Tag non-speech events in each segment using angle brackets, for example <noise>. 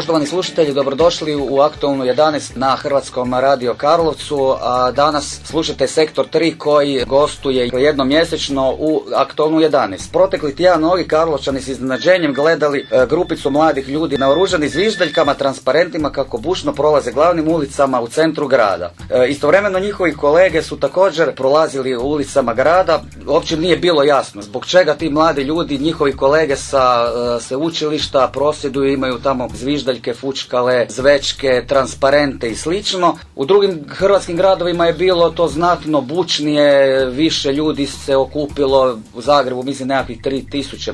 Poštovani slušatelji, dobrodošli u aktualnu 11 na Hrvatskom radio Karlovcu. A danas slušate sektor 3 koji gostuje jednomjesečno u aktualnu 11. Protekli tjedan ovi Karlovčani s iznenađenjem gledali e, grupicu mladih ljudi naoružani zviždaljkama, transparentima kako bušno prolaze glavnim ulicama u centru grada. E, istovremeno njihovi kolege su također prolazili ulicama grada. Uopće nije bilo jasno zbog čega ti mladi ljudi, njihovi kolege sa e, sveučilišta prosjeduju, imaju tamo zviždaljke zviždaljke, fučkale, zvečke, transparente i slično. U drugim hrvatskim gradovima je bilo to znatno bučnije, više ljudi se okupilo u Zagrebu, mislim nekakvih 3000.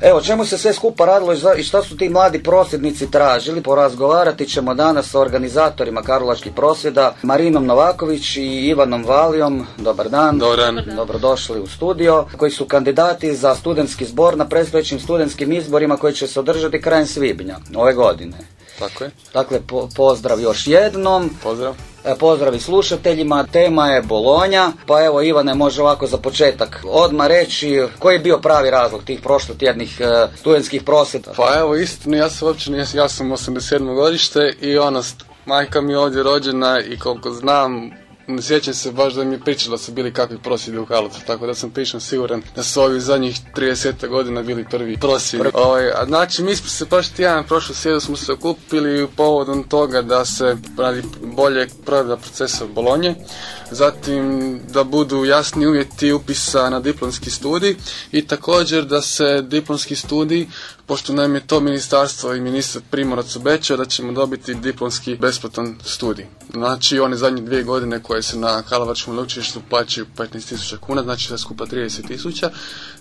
Evo, čemu se sve skupa radilo i šta su ti mladi prosvjednici tražili? Porazgovarati ćemo danas sa organizatorima Karlovačkih prosvjeda, Marinom Novaković i Ivanom Valijom. Dobar dan. Dobar dan. Dobrodošli u studio, koji su kandidati za studentski zbor na predstojećim studentskim izborima koji će se održati krajem svibnja ove godine. Tako je. Dakle, pozdrav još jednom. Pozdrav. E, pozdravi slušateljima, tema je Bolonja, pa evo Ivane može ovako za početak odmah reći koji je bio pravi razlog tih prošlotjednih e, studentskih prosvjeda. Pa evo istinu, ja sam uopće ja sam 87. godište i ono, majka mi je ovdje rođena i koliko znam, ne sjećam se baš da mi je pričalo da su bili kakvi prosvjedi u Karlovcu, tako da sam pričam siguran da su ovi zadnjih 30 godina bili prvi prosvjedi. Ovaj, a znači mi smo se baš tjedan prošlo sjedu smo se okupili povodom toga da se radi bolje provedba procesa Bolonje, zatim da budu jasni uvjeti upisa na diplomski studij i također da se diplomski studij pošto nam je to ministarstvo i ministar Primorac obećao da ćemo dobiti diplomski besplatan studij. Znači one zadnje dvije godine koje se na Kalavačkom učilištu plaćaju 15.000 kuna, znači sve skupa 30.000,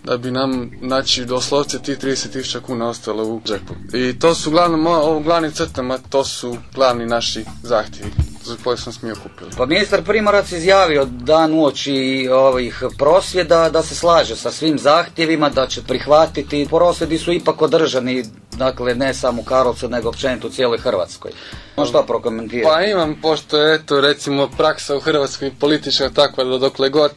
da bi nam, znači doslovce tih 30.000 kuna ostalo u džepu. I to su uglavnom, ovo glavnim crtama, to su glavni naši zahtjevi za koje smo smio kupili. Pa ministar Primorac izjavio dan uoči ovih prosvjeda da se slaže sa svim zahtjevima, da će prihvatiti. Prosvjedi su ipak održani, dakle ne samo u Karlovcu, nego općenito u cijeloj Hrvatskoj. Možda prokomentirati? Pa imam, pošto je eto recimo praksa u Hrvatskoj politička takva da dokle god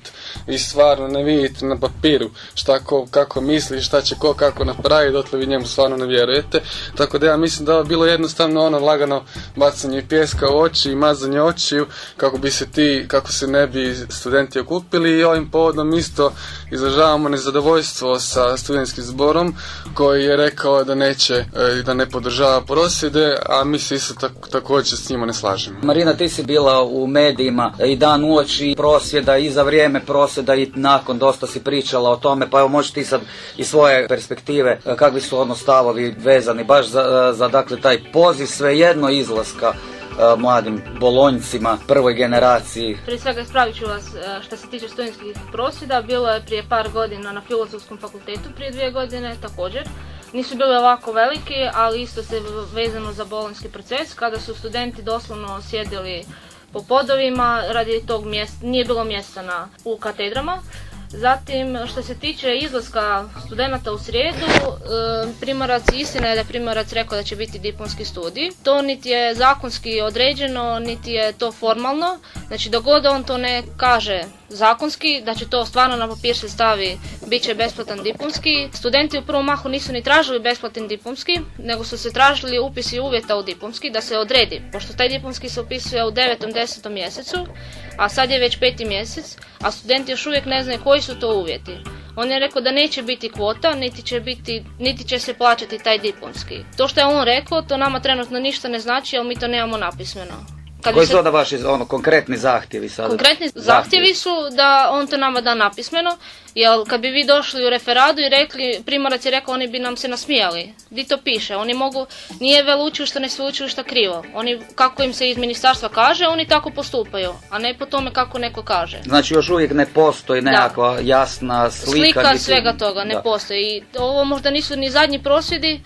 vi stvarno ne vidite na papiru šta ko, kako misli, šta će ko kako napraviti, dotle vi njemu stvarno ne vjerujete. Tako da ja mislim da je bilo jednostavno ono lagano bacanje pjeska u oči i mazanje očiju kako bi se ti, kako se ne bi studenti okupili i ovim povodom isto izražavamo nezadovoljstvo sa studentskim zborom koji je rekao da neće i e, da ne podržava prosvjede, a mi se isto tako, također s njima ne slažemo. Marina, ti si bila u medijima i dan uoči prosvjeda i za vrijeme prosvjeda i nakon dosta si pričala o tome, pa evo možeš ti sad iz svoje perspektive e, kakvi su ono stavovi vezani baš za, za dakle taj poziv svejedno izlaska E, mladim bolonjcima, prvoj generaciji. Prije svega ispravit ću vas e, što se tiče studentskih prosvjeda. Bilo je prije par godina na Filozofskom fakultetu, prije dvije godine također. Nisu bile ovako veliki, ali isto se vezano za bolonjski proces, kada su studenti doslovno sjedili po podovima, radi tog mjesta, nije bilo mjesta na, u katedrama. Zatim, što se tiče izlaska studenta u srijedu, primorac, istina je da je primorac rekao da će biti diplomski studij. To niti je zakonski određeno, niti je to formalno. Znači, dok god on to ne kaže zakonski, da će to stvarno na papir se stavi, bit će besplatan diplomski. Studenti u prvom mahu nisu ni tražili besplatan diplomski, nego su se tražili upisi uvjeta u diplomski, da se odredi. Pošto taj diplomski se upisuje u 9. 10. mjesecu, a sad je već peti mjesec, a studenti još uvijek ne znaju koji su to uvjeti. On je rekao da neće biti kvota, niti će, biti, niti će se plaćati taj diplomski. To što je on rekao, to nama trenutno ništa ne znači, ali mi to nemamo napismeno. Kad Koji su onda vaši ono, konkretni zahtjevi sada? Konkretni zahtjevi su da on to nama da napismeno, jer kad bi vi došli u referadu i rekli, primorac je rekao, oni bi nam se nasmijali. Di to piše? Oni mogu, nije veleučilište, ne sveučilišta krivo. Oni, kako im se iz ministarstva kaže, oni tako postupaju, a ne po tome kako neko kaže. Znači još uvijek ne postoji nekakva jasna slika. Slika svega toga ne postoji. I ovo možda nisu ni zadnji prosvjedi,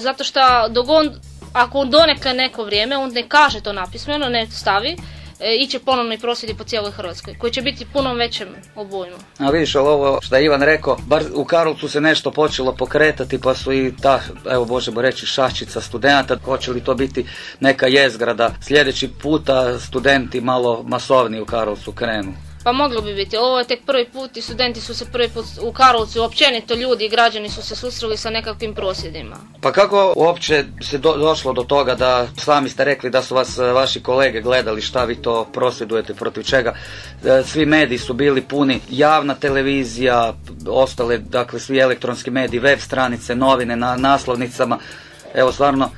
zato što dok on ako donekle neko vrijeme, on ne kaže to napismeno, ne stavi, e, ići ponovno prosvjedi po cijeloj Hrvatskoj, koji će biti puno većem obujmu. A vidiš, ali ovo što je Ivan rekao, bar u Karlovcu se nešto počelo pokretati, pa su i ta, evo možemo reći, šačica studenta, hoće li to biti neka jezgrada. Sljedeći puta studenti malo masovniji u Karlovcu krenu. Pa moglo bi biti. Ovo je tek prvi put i studenti su se prvi put u Karlovcu, općenito ljudi i građani su se susreli sa nekakvim prosvjedima. Pa kako uopće se došlo do toga da sami ste rekli da su vas e, vaši kolege gledali šta vi to prosvjedujete protiv čega? E, svi mediji su bili puni, javna televizija, ostale, dakle svi elektronski mediji, web stranice, novine na naslovnicama. Evo stvarno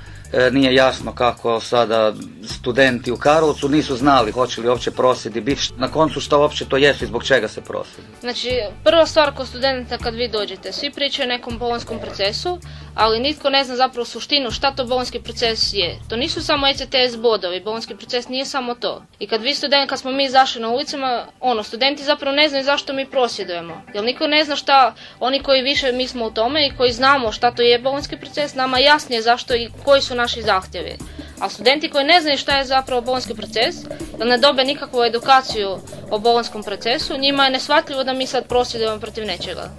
nije jasno kako sada studenti u Karlovcu nisu znali hoće li uopće prosvjedi biti. Na koncu što uopće to jesu i zbog čega se prosvjedi. Znači, prva stvar kod studenta kad vi dođete, svi pričaju o nekom bolonskom procesu, ali nitko ne zna zapravo suštinu šta to bolonski proces je. To nisu samo ECTS bodovi, bolonski proces nije samo to. I kad vi studenti, kad smo mi izašli na ulicama, ono, studenti zapravo ne znaju zašto mi prosvjedujemo. Jer niko ne zna šta, oni koji više mi smo u tome i koji znamo šta to je bolonski proces, nama jasnije zašto i koji su naši zahtjevi. A studenti koji ne znaju šta je zapravo bolonski proces, da ne dobe nikakvu edukaciju o bolonskom procesu, njima je nesvatljivo da mi sad prosvjedujemo protiv nečega.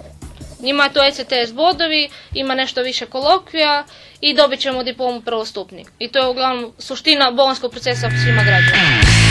Njima je ECTS bodovi, ima nešto više kolokvija i dobit ćemo diplomu prvostupnik. I to je uglavnom suština bolonskog procesa svima građanima.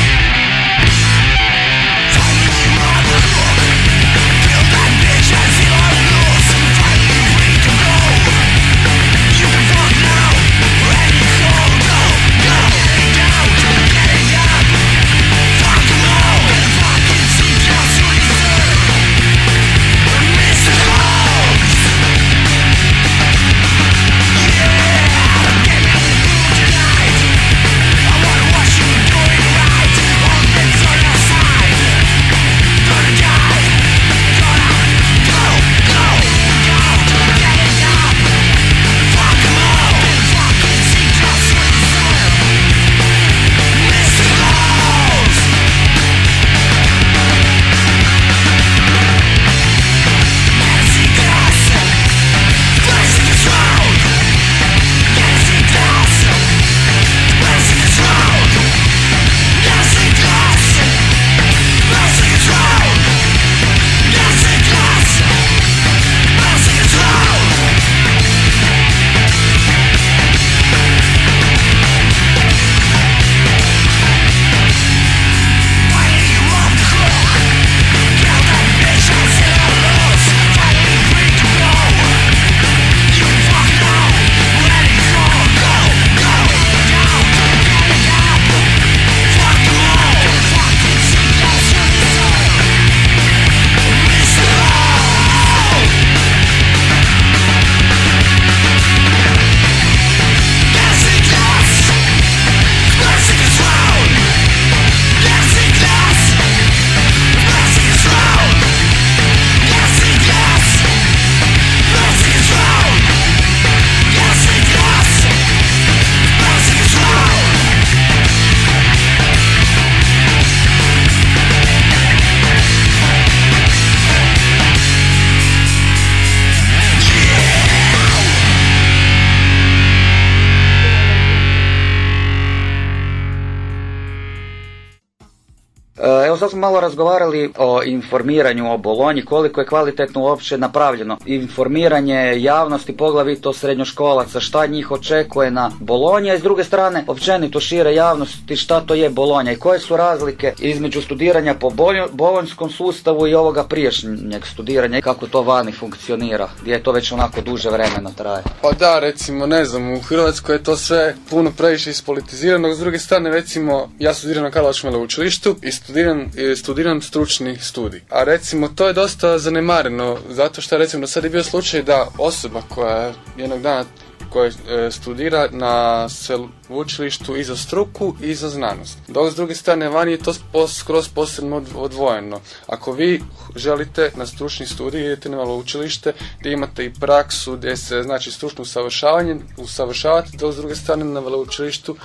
Sad smo malo razgovarali o informiranju o Bolonji, koliko je kvalitetno uopće napravljeno. Informiranje javnosti, poglavito srednjoškolaca, šta njih očekuje na Bolonji, a s druge strane općenito šire javnosti šta to je Bolonja i koje su razlike između studiranja po bolonjskom sustavu i ovoga priješnjeg studiranja kako to vani funkcionira, gdje je to već onako duže vremena traje. Pa da, recimo, ne znam, u Hrvatskoj je to sve puno previše ispolitizirano, s druge strane, recimo, ja studiram na Karlovačkom veleučilištu i studiram studiram stručni studij. A recimo to je dosta zanemareno, zato što recimo sad je bio slučaj da osoba koja jednog dana koja e, studira na sveučilištu i za struku i za znanost. Dok s druge strane vani je to skroz posebno odvojeno. Ako vi želite na stručni studij idete na učilište gdje imate i praksu gdje se znači stručno usavršavanje, usavršavate, dok s druge strane na veleučilištu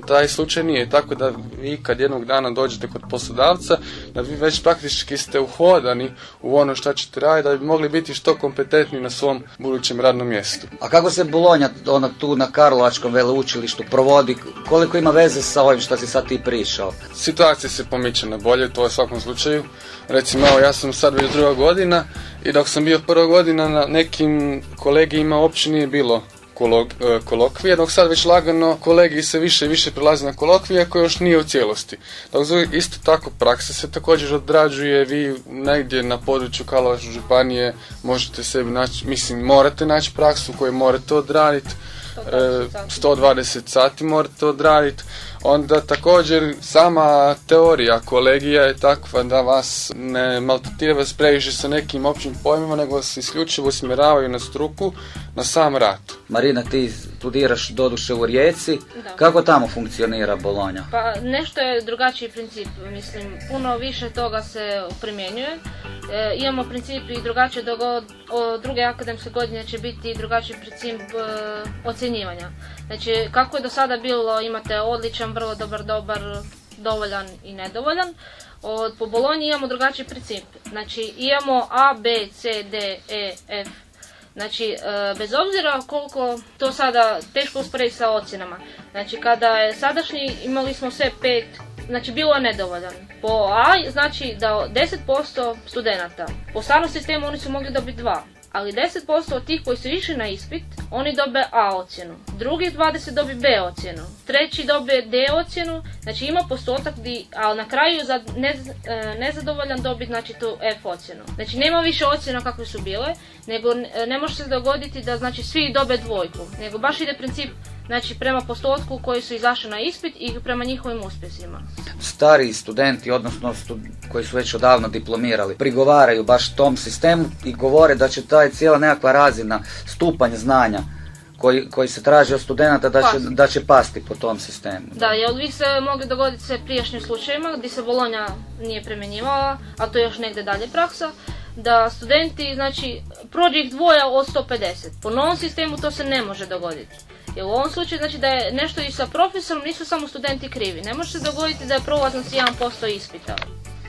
taj slučaj nije. Tako da vi kad jednog dana dođete kod poslodavca, da vi već praktički ste uhodani u ono što ćete raditi, da bi mogli biti što kompetentni na svom budućem radnom mjestu. A kako se Bolonja ono tu na Karlovačkom veleučilištu provodi, koliko ima veze sa ovim što si sad ti pričao? Situacija se pomiče na bolje, to je u svakom slučaju. Recimo, evo, ja sam sad već druga godina i dok sam bio prva godina na nekim kolegijima uopće nije bilo E, kolokvije, dok sad već lagano kolegi se više i više prilazi na kolokvije koje još nije u cijelosti. Dok isto tako praksa se također odrađuje, vi negdje na području Karlovačke županije možete sebi naći, mislim morate naći praksu koju morate odraditi, 120 e, sati morate odraditi, onda također sama teorija kolegija je takva da vas ne maltretira vas previše sa nekim općim pojmima, nego vas isključivo usmjeravaju na struku, na sam rad. Marina, ti studiraš doduše u Rijeci, kako tamo funkcionira Bolonja? Pa nešto je drugačiji princip, mislim, puno više toga se primjenjuje. E, imamo princip i drugačije do druge akademske godine će biti drugačiji princip e, ocjenjivanja. Znači, kako je do sada bilo, imate odličan, vrlo dobar, dobar, dovoljan i nedovoljan. Od, po Bolonji imamo drugačiji princip. Znači, imamo A, B, C, D, E, F. Znači, e, bez obzira koliko to sada teško usporediti sa ocjenama. Znači, kada je sadašnji, imali smo sve pet, znači bilo je nedovoljan. Po A znači da 10% studenata, po starom sistemu oni su mogli dobiti dva ali 10% od tih koji su išli na ispit, oni dobe A ocjenu. Drugi 20 dobi B ocjenu. Treći dobe D ocjenu, znači ima postotak, di, ali na kraju za ne, e, nezadovoljan dobi znači tu F ocjenu. Znači nema više ocjena kakve su bile, nego ne može se dogoditi da znači svi dobe dvojku, nego baš ide princip znači prema postotku koji su izašli na ispit i prema njihovim uspjesima. Stari studenti, odnosno koji su već odavno diplomirali, prigovaraju baš tom sistemu i govore da će taj cijela nekakva razina, stupanj znanja koji, koji se traži od studenta da će, da će pasti po tom sistemu. Da, jer vi se mogli dogoditi se prijašnjim slučajevima gdje se Bolonja nije primjenjivala, a to je još negdje dalje praksa, da studenti, znači, prođe ih dvoja od 150. Po novom sistemu to se ne može dogoditi. Jer u ovom slučaju znači da je nešto i sa profesorom nisu samo studenti krivi. Ne može se dogoditi da je prolaznost 1% ispita.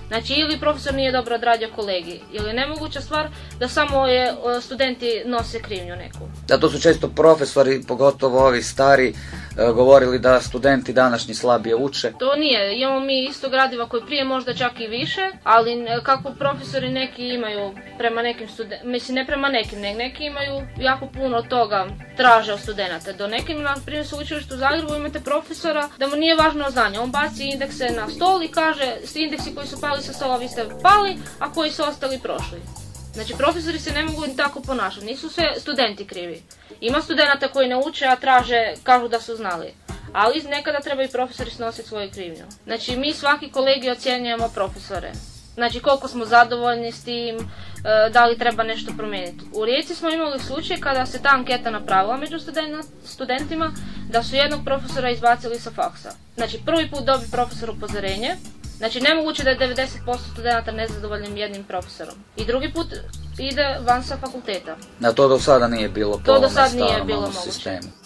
Znači ili profesor nije dobro odradio kolegi, ili je nemoguća stvar da samo je studenti nose krivnju neku. Da, to su često profesori, pogotovo ovi stari, govorili da studenti današnji slabije uče. To nije, imamo mi isto gradiva koji prije možda čak i više, ali kako profesori neki imaju prema nekim studentima, mislim ne prema nekim, nek neki imaju jako puno toga traže od studenta. Do nekim, na primjer, su u Zagrebu imate profesora da mu nije važno znanje. On baci indekse na stol i kaže, s indeksi koji su pali sa stola vi ste pali, a koji su ostali prošli. Znači, profesori se ne mogu ni tako ponašati, nisu sve studenti krivi. Ima studenta koji ne uče, a traže, kažu da su znali. Ali nekada treba i profesori snositi svoju krivnju. Znači, mi svaki kolegi ocjenjujemo profesore. Znači, koliko smo zadovoljni s tim, E, da li treba nešto promijeniti. U Rijeci smo imali slučaj kada se ta anketa napravila među studentima da su jednog profesora izbacili sa faksa. Znači prvi put dobi profesor upozorenje, znači nemoguće da je 90% studenta nezadovoljnim jednim profesorom. I drugi put ide van sa fakulteta. Na to do sada nije bilo To do sada nije bilo moguće. Koliko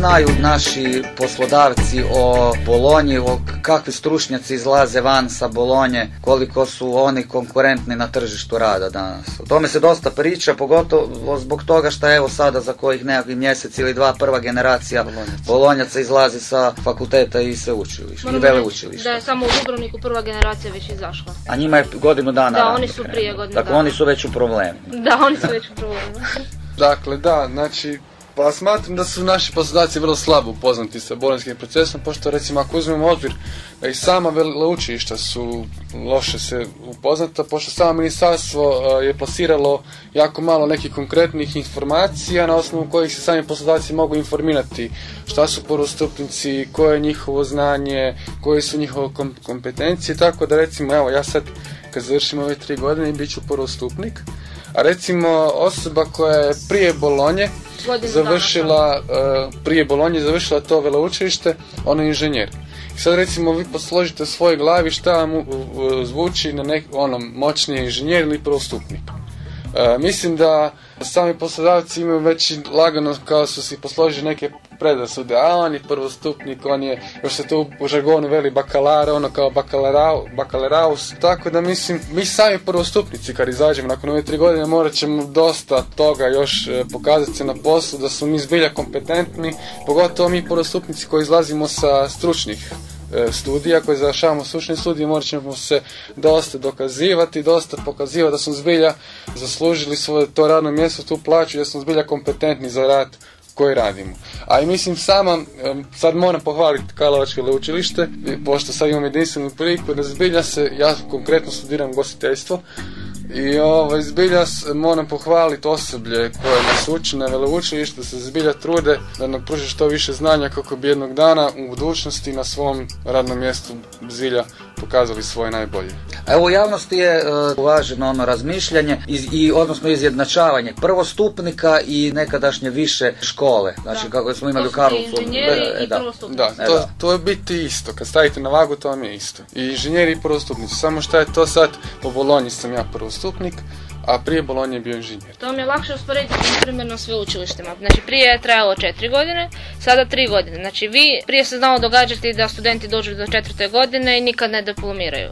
znaju naši poslodavci o Bolonji, o kakvi stručnjaci izlaze van sa Bolonje, koliko su oni konkurentni na tržištu rada danas. O tome se dosta priča, pogotovo zbog toga što evo sada za kojih nekakvih mjesec ili dva prva generacija Bolonjaca izlazi sa fakulteta i sveučilišta i veleučilišta. Da je samo u Dubrovniku prva generacija već izašla. A njima je godinu dana Da, oni su prije godinu Dakle, dana. oni su već u problemu. Da, oni su već u problemu. Dakle, da, znači, pa smatram da su naši poslodavci vrlo slabo upoznati sa bolonjskim procesom, pošto recimo ako uzmemo obzir da i sama veleučilišta su loše se upoznata, pošto samo ministarstvo a, je plasiralo jako malo nekih konkretnih informacija na osnovu kojih se sami poslodavci mogu informirati šta su prvostupnici, koje je njihovo znanje, koje su njihove kom- kompetencije, tako da recimo, evo ja sad kad završim ove tri godine bit ću prvostupnik, a recimo osoba koja je prije Bolonje Završila, e, prije Bolonje završila to veleučilište, ona je inženjer. Sad recimo vi posložite u svojoj glavi šta vam u- u- zvuči na nek, onom moćniji inženjer ili prvostupnik. E, mislim da sami poslodavci imaju već lagano kao su si posložili neke predrasude, a on je prvostupnik, on je, još se tu u žargonu veli bakalar, ono kao bakalerau, bakaleraus, tako da mislim, mi sami prvostupnici kad izađemo nakon ove tri godine morat ćemo dosta toga još e, pokazati se na poslu, da smo mi zbilja kompetentni, pogotovo mi prvostupnici koji izlazimo sa stručnih e, studija koji završavamo stručne studije morat ćemo se dosta dokazivati, dosta pokazivati da smo zbilja zaslužili svoje to radno mjesto, tu plaću, da smo zbilja kompetentni za rad koji radimo. A i mislim sama, sad moram pohvaliti Karlovačko učilište, pošto sad imam jedinstvenu priliku da zbilja se, ja konkretno studiram gostiteljstvo, i ovaj, zbilja moram pohvaliti osoblje koje nas uči na veleučilištu, se zbilja trude da nam pruže što više znanja kako bi jednog dana u budućnosti na svom radnom mjestu zbilja pokazali svoje najbolje. A Evo u javnosti je e, uvaženo ono razmišljanje iz, i odnosno izjednačavanje prvostupnika i nekadašnje više škole. Znači Da. kako smo imali To u su Karlovcu. ti inženjeri E, i da. prvostupnici. Da, E, to, da. to je biti isto. Kad stavite na vagu, to vam je isto. I inženjeri i prvostupnici. Samo što je to sad, po Bolonji sam ja prvostupnik, a prije Bolonje je bio inženjer. To mi je lakše usporediti na primjer na sveučilištima. Znači prije je trajalo četiri godine, sada tri godine. Znači vi prije se znalo događati da studenti dođu do četvrte godine i nikad ne diplomiraju.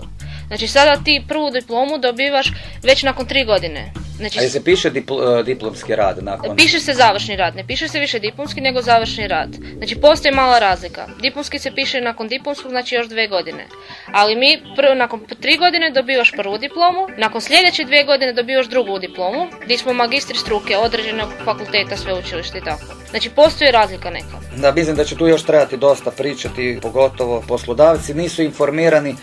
Znači sada ti prvu diplomu dobivaš već nakon tri godine. Znači A je se piše dipl- e, diplomski rad nakon... Piše se završni rad, ne piše se više diplomski nego završni rad. Znači postoji mala razlika. Diplomski se piše nakon diplomskog, znači još dve godine. Ali mi prvo, nakon tri godine dobivaš prvu diplomu, nakon sljedeće dvije godine dobivaš drugu diplomu, gdje smo magistri struke određenog fakulteta, sveučilišta i tako. Znači postoji razlika neka. Da, mislim da će tu još trebati dosta pričati, pogotovo poslodavci nisu informirani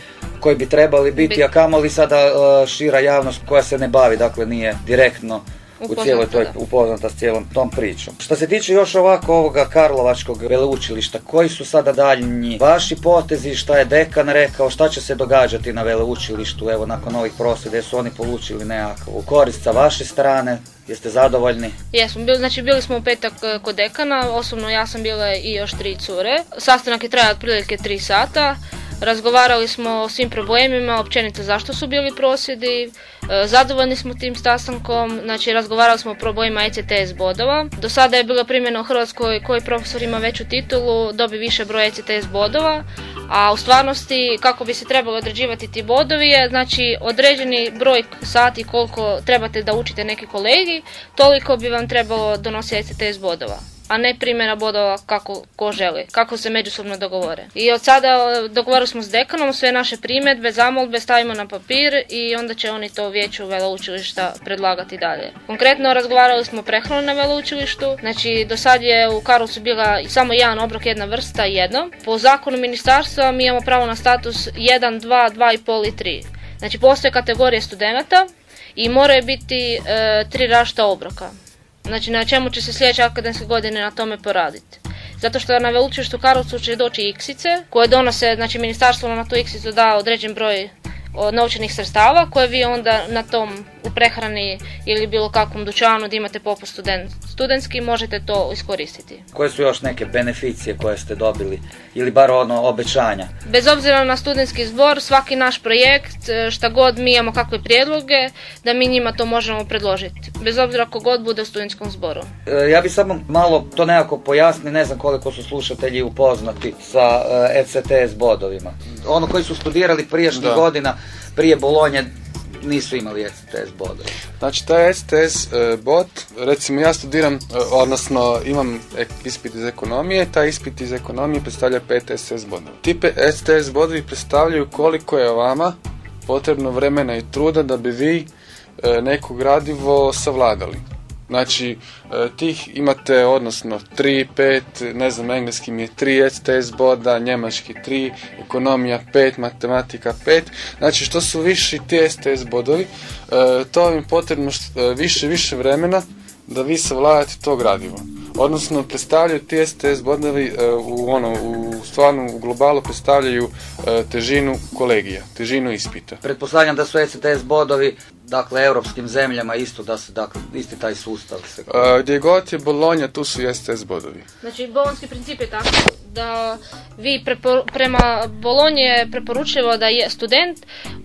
koji bi trebali biti, Bit- a kamoli sada e, šira javnost koja se ne bavi, dakle nije direktno u cijeloj toj upoznata s cijelom tom pričom. Što se tiče još ovako ovoga Karlovačkog veleučilišta, koji su sada daljnji vaši potezi, šta je dekan rekao, šta će se događati na veleučilištu, evo nakon ovih prosvjeda, su oni polučili nekakvu korist sa vaše strane, jeste zadovoljni? Jesmo, bili, znači bili smo u petak e, kod dekana, osobno ja sam bila i još tri cure. Sastanak je trajao otprilike tri sata. Razgovarali smo o svim problemima, općenito zašto su bili prosvjedi, e, zadovoljni smo tim sastankom, znači razgovarali smo o problemima ECTS bodova. Do sada je bila primjena u Hrvatskoj koji profesor ima veću titulu, dobi više broj ECTS bodova, a u stvarnosti kako bi se trebali određivati ti bodovi je znači određeni broj sati koliko trebate da učite neki kolegi, toliko bi vam trebalo donositi ECTS bodova a ne primjena bodova kako ko želi, kako se međusobno dogovore. I od sada dogovorili smo s dekanom sve naše primjedbe, zamolbe stavimo na papir i onda će oni to vijeću veleučilišta predlagati dalje. Konkretno razgovarali smo o prehrani na veleučilištu, znači do sad je u Karlovcu bila samo jedan obrok, jedna vrsta, jedno. Po zakonu ministarstva mi imamo pravo na status 1, 2, 2,5 i 3. Znači postoje kategorije studenata i moraju biti e, tri različita obroka. Znači na čemu će se sljedeće akademske godine na tome poraditi. Zato što na veleučilištu u Karlovcu će doći iksice koje donose, znači ministarstvo na tu iksicu da određen broj novčanih sredstava koje vi onda na tom u prehrani ili bilo kakvom dućanu da imate popust student, studentski, možete to iskoristiti. Koje su još neke beneficije koje ste dobili ili bar ono obećanja? Bez obzira na studentski zbor, svaki naš projekt, e, šta god mi imamo kakve prijedloge, da mi njima to možemo predložiti. Bez obzira kogod bude u studentskom zboru. E, ja bi samo malo to nekako pojasni, ne znam koliko su slušatelji upoznati sa ECTS e bodovima. Ono koji su studirali prijašnjih godina, prije Bolonje, nisu imali ECTS bodove. Znači, taj ECTS bod, recimo ja studiram, odnosno imam ispit iz ekonomije, taj ispit iz ekonomije predstavlja 5 STS bodova. Ti STS bodovi predstavljaju koliko je vama potrebno vremena i truda da bi vi neko gradivo savladali. Znači, e, tih imate, odnosno, 3, 5, ne znam, engleski mi je 3 STS boda, njemački 3, ekonomija 5, matematika 5. Znači, što su viši ti STS bodovi, e, to vam je potrebno e, više, više vremena da vi savladate to gradivo. Odnosno, predstavljaju ti STS bodovi u, ono, u stvarno u globalu predstavljaju težinu kolegija, težinu ispita. Pretpostavljam da su STS bodovi dakle europskim zemljama isto da se dakle isti taj sustav se gdje god je Bolonja tu su STS bodovi. Znači bolonski princip je tako da vi prema Bolonji je preporučivo da je student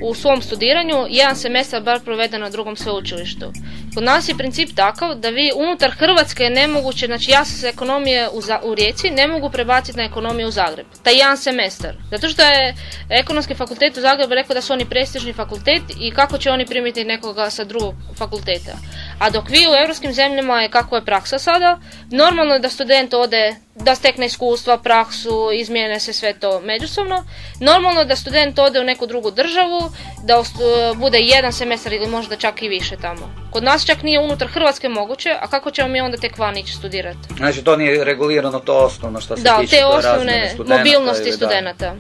u svom studiranju jedan semestar bar provede na drugom sveučilištu. Kod nas je princip takav da vi unutar Hrvatske je nemoguće, znači ja sam se ekonomije u, u Rijeci ne mogu prebaciti na ekonomiju u Zagreb. Taj jedan semestar. Zato što je ekonomski fakultet u Zagrebu rekao da su oni prestižni fakultet i kako će oni primiti nekoga sa drugog fakulteta. A dok vi u europskim zemljama je kako je praksa sada, normalno je da student ode, da stekne iskustva, praksu, izmijene se sve to međusobno. Normalno je da student ode u neku drugu državu, da bude jedan semestar ili možda čak i više tamo. Kod nas čak nije unutar Hrvatske moguće, a kako ćemo mi onda tek van ići studirati? Znači to nije regulirano to osnovno što se da, tiče te osnovne mobilnosti studenata.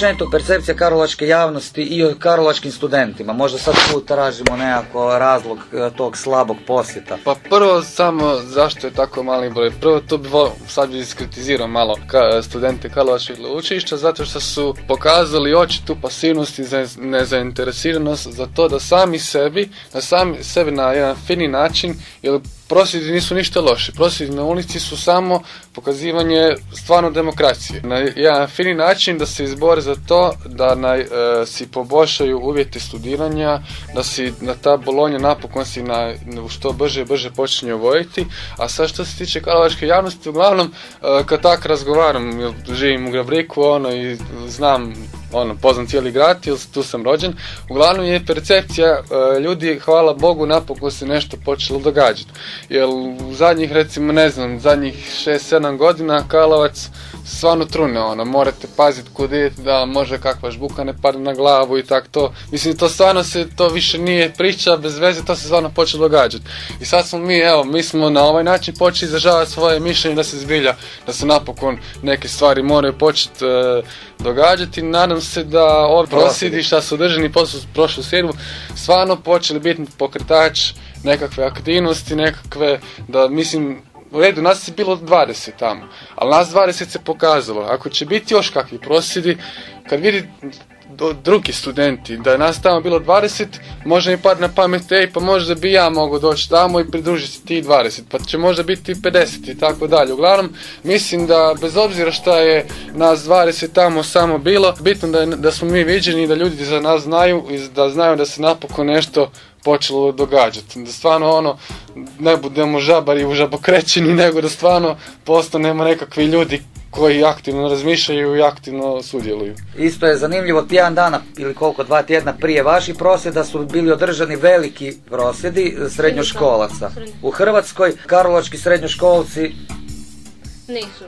Općenito percepcija karlovačke javnosti i o karlovačkim studentima? Možda sad tu tražimo nekako razlog e, tog slabog posjeta. Pa prvo samo zašto je tako mali broj. Prvo to bi sad bi iskritizirao malo ka, studente Karlovačkog učilišta zato što su pokazali očitu pasivnost i nezainteresiranost za to da sami sebi, da sami sebi na jedan fini način ili prosvjedi nisu ništa loši. Prosvjedi na ulici su samo pokazivanje stvarno demokracije. Na jedan fini način da se izbore za to da na, e, si poboljšaju uvjete studiranja, da si na ta bolonja napokon si na, što brže brže počinje uvojiti. A sad što se tiče karlovačke javnosti, uglavnom e, kad tak razgovaram, živim u Gravriku ono, i znam ono, poznam cijeli grad, jer tu sam rođen. Uglavnom je percepcija e, ljudi, hvala Bogu, napokon se nešto počelo događati. Jer u zadnjih, recimo, ne znam, zadnjih 6-7 godina Karlovac stvarno trune, ono, morate paziti kud idete da može kakva žbuka ne padne na glavu i tak to. Mislim, to stvarno se, to više nije priča bez veze, to se stvarno počelo događati. I sad smo mi, evo, mi smo na ovaj način počeli izražavati svoje mišljenje da se zbilja, da se napokon neke stvari moraju početi e, događati. Nadam se da ovi prosvjedi što su održani prošlu sjedu stvarno počeli biti pokretač nekakve aktivnosti, nekakve, da mislim, u redu, nas je bilo 20 tamo, ali nas 20 se pokazalo. Ako će biti još kakvi prosvjedi, kad vidi drugi studenti, da je nas tamo bilo 20, može mi pad na pamet, ej, pa možda bi ja mogao doći tamo i pridružiti ti 20, pa će možda biti 50 i tako dalje. Uglavnom, mislim da bez obzira šta je nas 20 tamo samo bilo, bitno da, da smo mi viđeni i da ljudi za nas znaju i da znaju da se napokon nešto počelo događati. Da stvarno ono, ne budemo žabari u žabokrećini, <laughs> nego da stvarno postanemo nekakvi ljudi koji aktivno razmišljaju i aktivno sudjeluju. Isto je zanimljivo, tjedan dana ili koliko, dva tjedna prije vaših prosvjeda su bili održani veliki prosvjedi srednjoškolaca. U Hrvatskoj karlovački srednjoškolci nisu.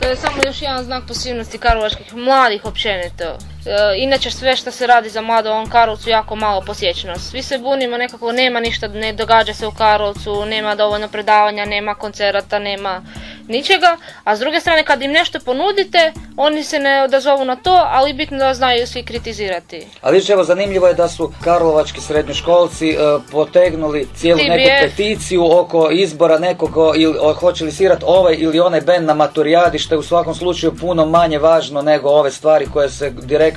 To je samo još jedan znak pasivnosti karlovačkih mladih općenito. E, inače sve što se radi za mlado u ovom Karlovcu jako malo posjećenost. Svi se bunimo nekako nema ništa, ne događa se u Karlovcu, nema dovoljno predavanja, nema koncerata, nema ničega, a s druge strane kad im nešto ponudite, oni se ne odazovu na to, ali bitno da znaju svi kritizirati. A vidiš, evo zanimljivo je da su karlovački srednjoškolci e, potegnuli cijelu neku peticiju oko izbora nekog ili hoće li svirat ovaj ili onaj band na maturijadi, što je u svakom slučaju puno manje važno nego ove stvari koje se direktno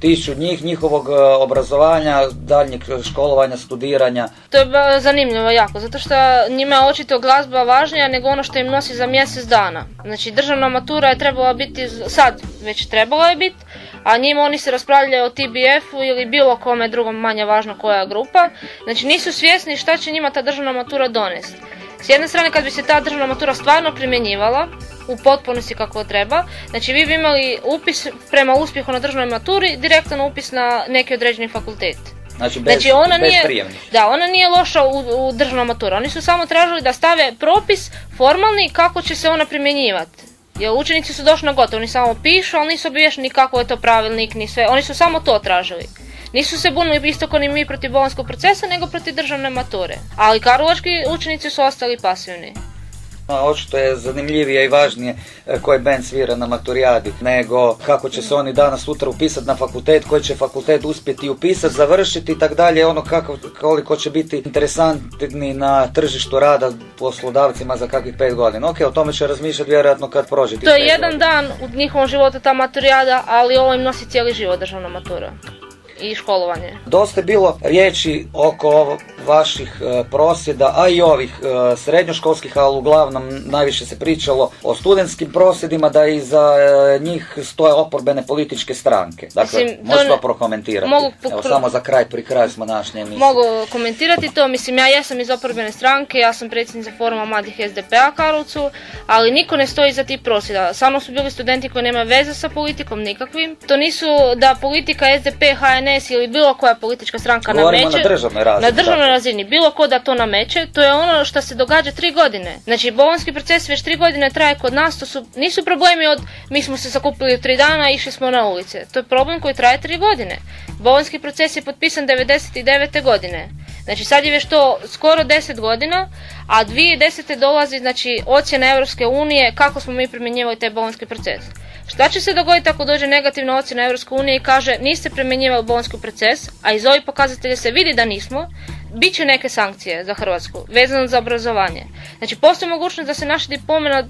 tiču njih, njihovog e, obrazovanja, daljnjeg školovanja, studiranja. To je zanimljivo jako, zato što njima je očito glazba važnija nego ono što im nosi za mjesec dana. Znači državna matura je trebala biti, sad već trebala je biti, a njima oni se raspravljaju o TBF-u ili bilo kome drugom manje važno koja grupa. Znači nisu svjesni šta će njima ta državna matura donesti. S jedne strane kad bi se ta državna matura stvarno primjenjivala, u potpunosti kako treba. Znači vi bi imali upis prema uspjehu na državnoj maturi, direktan upis na neki određeni fakultet. Znači, bez, znači ona nije, Da, ona nije loša u, u državnoj maturi. Oni su samo tražili da stave propis formalni kako će se ona primjenjivati. Jer učenici su došli na gotovo, oni samo pišu, ali nisu obavješeni kako je to pravilnik, ni sve. Oni su samo to tražili. Nisu se bunili isto kao ni mi protiv bolonskog procesa, nego protiv državne mature. Ali karlovački učenici su ostali pasivni. A očito je zanimljivije i važnije e, koji band svira na maturijadi, nego kako će se oni danas sutra upisati na fakultet, koji će fakultet uspjeti upisati, završiti i tak dalje, ono kako, koliko će biti interesantni na tržištu rada poslodavcima za kakvih pet godina. Ok, o tome će razmišljati vjerojatno kad prođe. To je jedan dan u njihovom životu ta maturijada, ali ovo im nosi cijeli život državna matura i školovanje. Dosta je bilo riječi oko vaših e, prosvjeda, a i ovih e, srednjoškolskih, ali uglavnom najviše se pričalo o studentskim prosvjedima, da i za e, njih stoje oporbene političke stranke. Dakle, možeš to prokomentirati? Mogu Evo, samo za kraj, pri kraju smo našli Mogu komentirati to, mislim, ja jesam iz oporbene stranke, ja sam predsjednica foruma mladih SDP-a Karlovcu, ali niko ne stoji za tih prosvjeda. Samo su bili studenti koji nemaju veze sa politikom nikakvim. To nisu da politika SDP, HNS ili bilo koja politička stranka Govorimo nameće. na državnoj razini. Na državnoj razini, bilo ko da to nameće, to je ono što se događa tri godine. Znači, bolonski proces već tri godine traje kod nas, to su, nisu problemi od mi smo se sakupili u tri dana i išli smo na ulice. To je problem koji traje tri godine. Bolonski proces je potpisan 99. godine. Znači sad je već to skoro 10 godina, a 2010. dolazi znači ocjena Europske unije kako smo mi primjenjivali taj bolonski proces. Šta će se dogoditi ako dođe negativna ocjena Europske unije i kaže niste primjenjivali bolonski proces, a iz ovih pokazatelja se vidi da nismo, bit će neke sankcije za Hrvatsku vezano za obrazovanje. Znači postoji mogućnost da se naši diplomi na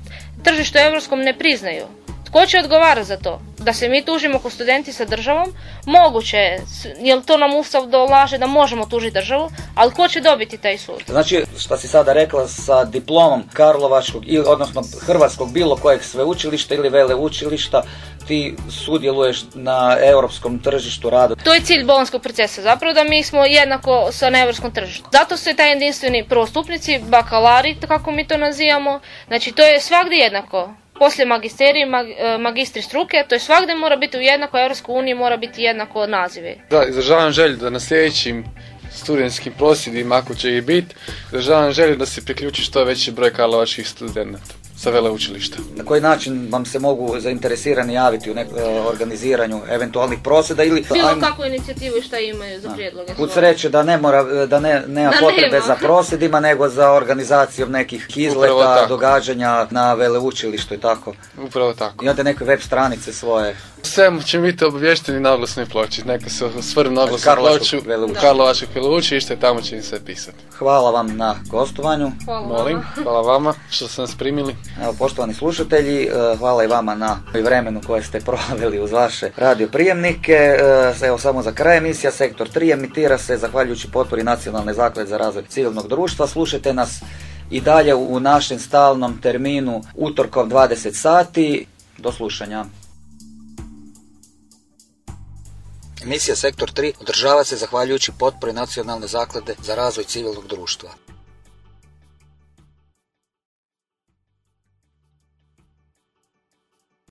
tržištu europskom ne priznaju. Tko će odgovarati za to? Da se mi tužimo ko studenti sa državom, moguće je, jer to nam Ustav dolaže da možemo tužiti državu, ali ko će dobiti taj sud? Znači, što si sada rekla, sa diplomom Karlovačkog, ili, odnosno Hrvatskog bilo kojeg sveučilišta ili veleučilišta, ti sudjeluješ na europskom tržištu rada. To je cilj bolonskog procesa, zapravo da mi smo jednako sa na europskom tržištu. Zato su taj jedinstveni prvostupnici, bakalari, kako mi to nazivamo, znači to je svagdje jednako poslije magisterije, e, magistri struke, to je svakdje mora biti u jednako, Europskoj uniji mora biti jednako nazive. Da, izražavam želju da na sljedećim studentskim prosvjedima, ako će ih biti, izražavam želju da se priključi što veći broj karlovačkih studenta sa veleučilišta. Na koji način vam se mogu zainteresirani javiti u nek- e, organiziranju eventualnih prosvjeda ili... Bilo ajmo- kakvu inicijativu i šta imaju za prijedloge. Kud svoje. sreće da ne mora, da ne, nema Da potrebe nema. za prosvjedima, nego za organizacijom nekih izleta, događanja na veleučilištu i tako. Upravo tako. Imate neke web stranice svoje. Sve će biti obavješteni na oglasnoj ploči. Neka se osvrnu na oglasnu ploču veleučilišta. Karlovačkog veleučilišta i tamo će im sve pisati. Hvala vam na gostovanju. Hvala Molim, vama. hvala vama što ste nas primili. Evo, poštovani slušatelji, e, hvala i vama na vremenu koje ste <laughs> proveli uz vaše radio prijemnike. E, Evo samo za kraj emisija Sektor 3 emitira se zahvaljujući potpori Nacionalne zaklade za razvoj civilnog društva. Slušajte nas i dalje u našem stalnom terminu utorkom 20 sati. Do slušanja. Emisija Sektor 3 održava se zahvaljujući potpori Nacionalne zaklade za razvoj civilnog društva.